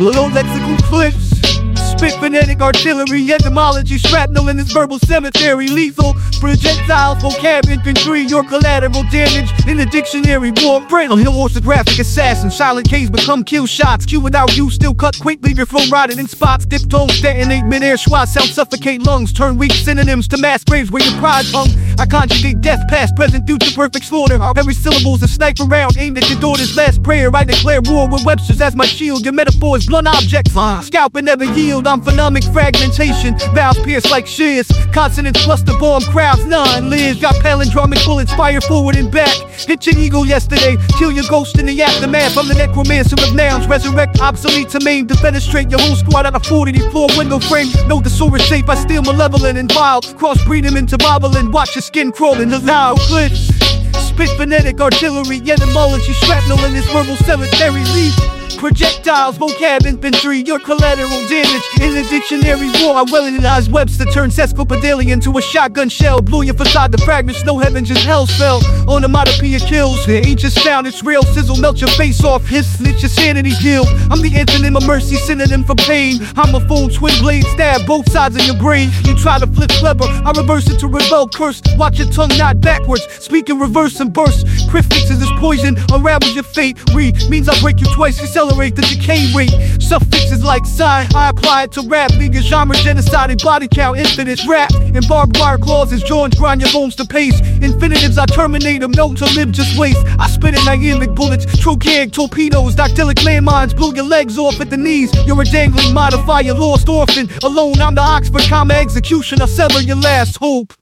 Little lexical clips. Spit phonetic artillery, etymology, shrapnel in this verbal cemetery, lethal projectiles, vocab infantry, your collateral damage in the dictionary. War brittle, hill orthographic assassin, silent K's become kill shots. Q without you, still cut quick, leave your phone rotted in spots. Diphthongs detonate mid-air schwa, sound suffocate lungs, turn weak synonyms to mass graves where your pride hung. I conjugate death, past, present, future, perfect slaughter. Every syllable's a sniper round aimed at your daughter's last prayer. I declare war with Webster's as my shield. Your metaphors, blunt objects, scalp and never yield. I'm phonemic fragmentation, vowels pierce like shears. Consonants cluster bomb crowds, none lives. Got palindromic bullets, fire forward and back. Hit your ego yesterday, kill your ghost in the aftermath. I'm the necromancer of nouns, resurrect obsolete to maim, defenestrate your whole squad out of 40 floor window frame. No thesaurus shape, I steal malevolent and vile. Crossbreed him into bobbling, watch your skin crawling, the loud clips. Spit phonetic artillery, etymology, shrapnel in this verbal cemetery. Leave projectiles, vocab infantry, your collateral damage. In the dictionary war, I Wellingtonized Webster turns Escopadillion into a shotgun shell. Blew your facade to fragments, no heaven, just hell fell. On spell. Onomatopoeia kills, the ancient sound, it's real. Sizzle, melt your face off, hiss, lit your sanity heal. I'm the infinite of mercy, synonym for pain. I'm a full twin blade stab, both sides of your brain. You try to flip clever, I reverse it to rebel curse. Watch your tongue not backwards, speak in reverse and burst. Prefixes poison, unravels your fate. Re means I break you twice, accelerate the decay rate. Suffixes like sign, I apply it to rap. Legal genre, genocide, and body count, infinite rap. And barbed wire clauses, joints, grind your bones to paste. Infinitives, I terminate them, known to live, just waste. I spit it like iambic bullets, trochaic, torpedoes, dactylic landmines, blew your legs off at the knees. You're a dangling modifier, lost orphan. Alone, I'm the Oxford comma execution, I sever your last hope.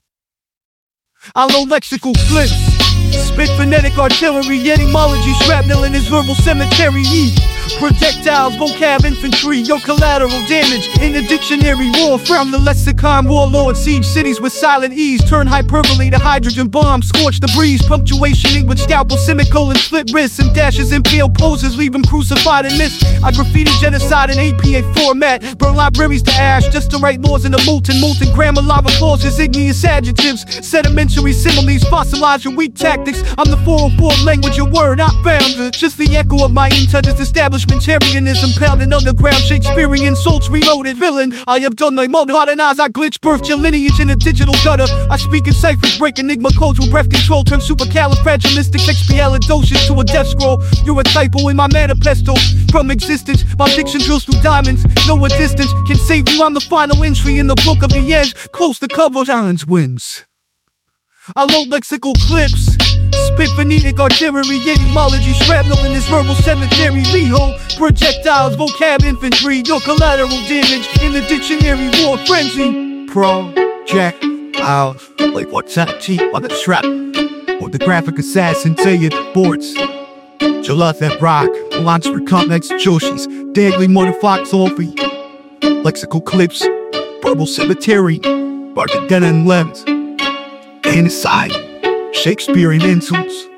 I know lexical flips. Spit phonetic artillery, etymology, shrapnel in his verbal cemetery. Projectiles, vocab, infantry, your collateral damage. In the dictionary, war from the lexicon, warlord, siege cities with silent ease. Turn hyperbole to hydrogen bomb, scorch the breeze. Punctuation with scalpel, semicolon, slit wrists, and dashes, impale poses, leave them crucified and missed. I graffiti genocide in APA format. Burn libraries to ash, just to write laws in the molten, molten grammar, lava clauses, igneous adjectives, sedimentary similes, fossilize your weak tactics. I'm the 404 language, your word, not bound. Just the echo of my intouches established Establishmentarianism pounding underground Shakespearean salts reloaded villain. I have done my modernize, I glitch, birth your lineage in a digital gutter. I speak in ciphers, break enigma codes with breath control, turn supercalifragilisticexpialidocious to a death scroll. You're a typo in my manifesto from existence. My diction drills through diamonds, no distance can save you. I'm the final entry in the book of the edge, close the cover, Islands wins. I load lexical clips. Spit artillery, etymology, shrapnel in this verbal cemetery. Leho, projectiles, vocab infantry, your collateral damage in the dictionary war frenzy. Project out like what's that T on the trap? Or the graphic assassin Zayed Boards. Jalath Rock, launch for Comex Joshi's, Daily Motherfuck Sophie. Lexical clips, verbal cemetery, Bargadena and Lens. Inside. Shakespearean insults.